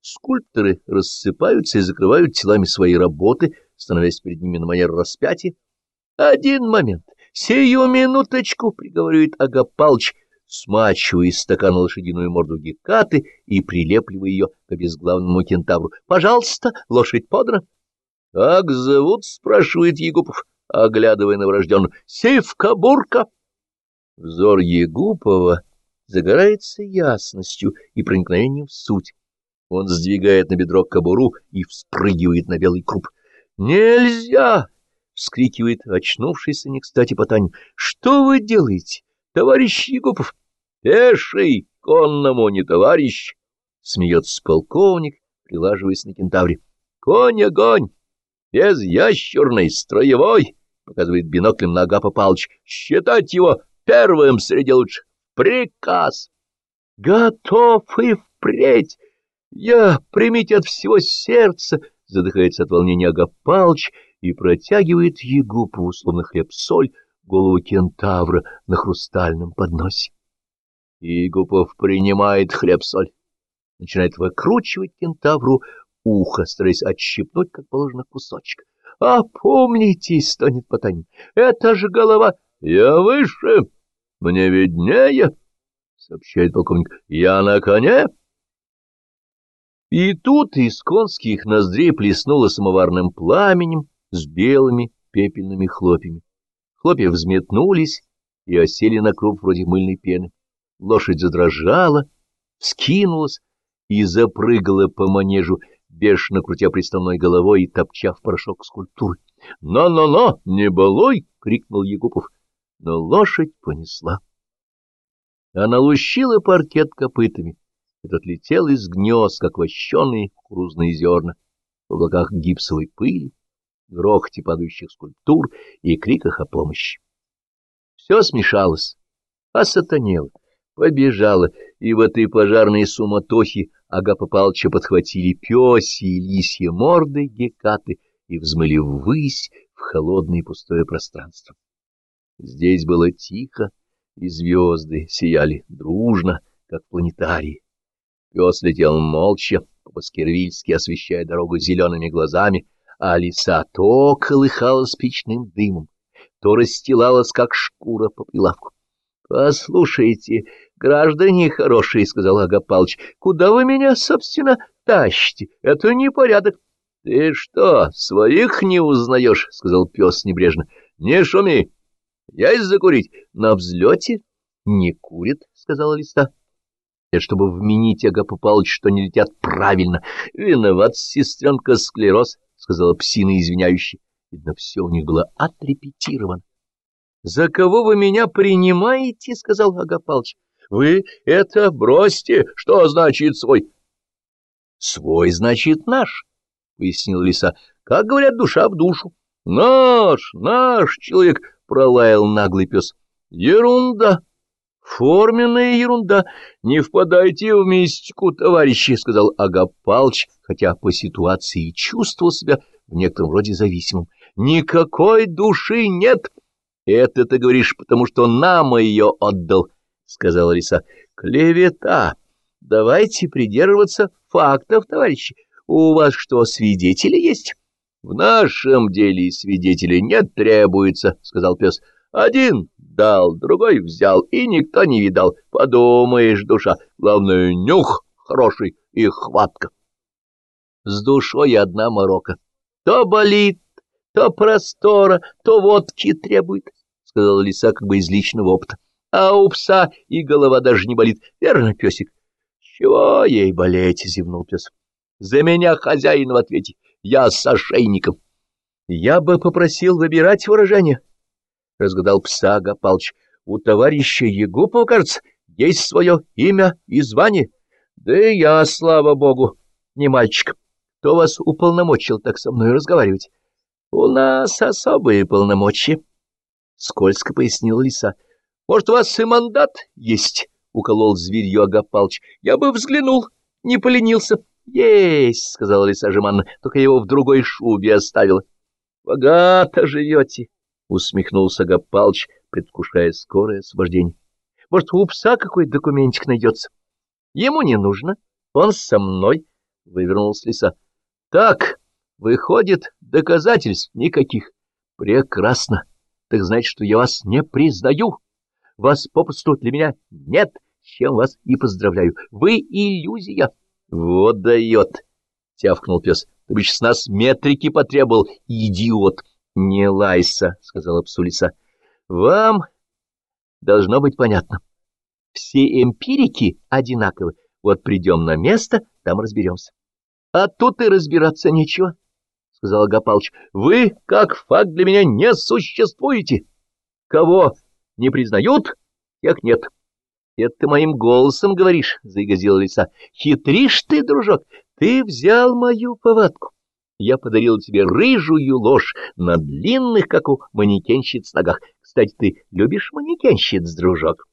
скульпторы рассыпаются и закрывают телами свои работы, становясь перед ними на манер распятия. Один момент, сию минуточку, — приговаривает Агапалч, смачивая из стакана лошадиную морду Гекаты и прилепливая ее к обезглавному кентавру. — Пожалуйста, лошадь подра. — Как зовут? — спрашивает Егупов, оглядывая на врожденную. — Сивка-бурка. Взор Егупова загорается ясностью и проникновением в суть. Он сдвигает на бедро кобуру и вспрыгивает на белый круп. «Нельзя!» — вскрикивает очнувшийся не кстати Потань. «Что вы делаете, товарищ Егупов?» «Пеший, конному не товарищ!» — смеется полковник, прилаживаясь на кентавре. «Конь огонь! Без ящерной, строевой!» — показывает биноклем на Агапа Палыч. «Считать его первым среди лучших! Приказ!» «Готов и впредь!» Я, примите от всего сердца, задыхается от волнения Агапалч и протягивает Егупу, словно хлеб-соль, голову кентавра на хрустальном подносе. Егупов принимает хлеб-соль, начинает выкручивать кентавру ухо, стараясь отщипнуть, как положено, кусочек. — Опомнитесь, — стонет Потанин, — это же голова. — Я выше, мне виднее, — сообщает полковник. — Я на коне. И тут из конских ноздрей плеснуло самоварным пламенем с белыми пепельными хлопьями. Хлопья взметнулись и осели на круг вроде мыльной пены. Лошадь задрожала, скинулась и запрыгала по манежу, бешено крутя приставной головой и топча в порошок скульптуры. «Но-но-но, не балуй!» — крикнул Егупов. Но лошадь понесла. Она лущила паркет копытами этот летел из гнезд, как вощеные кукурузные зерна, в облаках гипсовой пыли, грохоте падающих скульптур и криках о помощи. Все смешалось, осатанело, побежало, и в этой пожарной суматохе Агапа Палча подхватили пёси и лисьи морды гекаты и взмыли ввысь в холодное пустое пространство. Здесь было тихо, и звезды сияли дружно, как планетарии. Пес летел молча, по-баскервильски освещая дорогу зелеными глазами, а лиса то колыхалась печным дымом, то расстилалась, как шкура по прилавку. — Послушайте, граждане хорошие, — сказал Агапалыч, — куда вы меня, собственно, тащите? Это непорядок. — Ты что, своих не узнаешь? — сказал пес небрежно. — Не шуми. Есть закурить. На взлете не курит, — сказала листа. Это чтобы вменить Агапу Павловичу, что не летят правильно. Виноват, сестренка, склероз, — сказала псина извиняющая. Видно, все у них было отрепетировано. — За кого вы меня принимаете? — сказал Агап Павлович. — Вы это бросьте. Что значит свой? — Свой значит наш, — пояснил лиса. — Как говорят, душа в душу. — Наш, наш человек, — пролаял наглый пес. — Ерунда. Форменная ерунда. Не впадайте в мистику, товарищи, — сказал Агап Палч, хотя по ситуации чувствовал себя в некотором роде зависимым. Никакой души нет. Это ты говоришь, потому что нам ее отдал, — сказала Лиса. Клевета. Давайте придерживаться фактов, товарищи. У вас что, свидетели есть? — В нашем деле свидетелей нет требуется, — сказал пес. — Один дал, другой взял, и никто не видал. Подумаешь, душа, главное, нюх хороший и хватка. С душой одна морока. То болит, то простора, то водки требует, — сказала лиса как бы из личного опыта. А у пса и голова даже не болит. Верно, песик? — Чего ей болеть? — зевнул пес. — За меня хозяин в ответе. Я с ошейником. Я бы попросил выбирать выражение. — разгадал пса Гапалыч. — У товарища Егупова, кажется, есть свое имя и звание. Да и я, слава богу, не мальчик. Кто вас уполномочил так со мной разговаривать? — У нас особые полномочия, — скользко пояснила лиса. — Может, у вас и мандат есть? — уколол зверью Агапалыч. — Я бы взглянул, не поленился. — Есть, — сказала лиса жеманно, — только его в другой шубе оставила. — Богато живете, — усмехнулся Гапалыч, предвкушая скорое освобождение. — Может, у пса какой документик найдется? Ему не нужно, он со мной. — вывернулась лиса. — Так, выходит, доказательств никаких. Прекрасно. Так значит, что я вас не признаю. Вас попросту для меня нет, чем вас и поздравляю. Вы иллюзия. Вот дает, — тявкнул пес. Ты бы с нас метрики потребовал, идиот. Не лайся, — сказала псулиса. Вам должно быть понятно. Все эмпирики одинаковы. Вот придем на место, там разберемся. — А тут и разбираться нечего, — сказал Агапалыч. — Вы, как факт, для меня не существуете. Кого не признают, тех нет. — Это ты моим голосом говоришь, — заигазила лица. — Хитришь ты, дружок, ты взял мою повадку. Я подарил тебе рыжую ложь на длинных, как у манекенщиц, ногах. Кстати, ты любишь манекенщиц, дружок?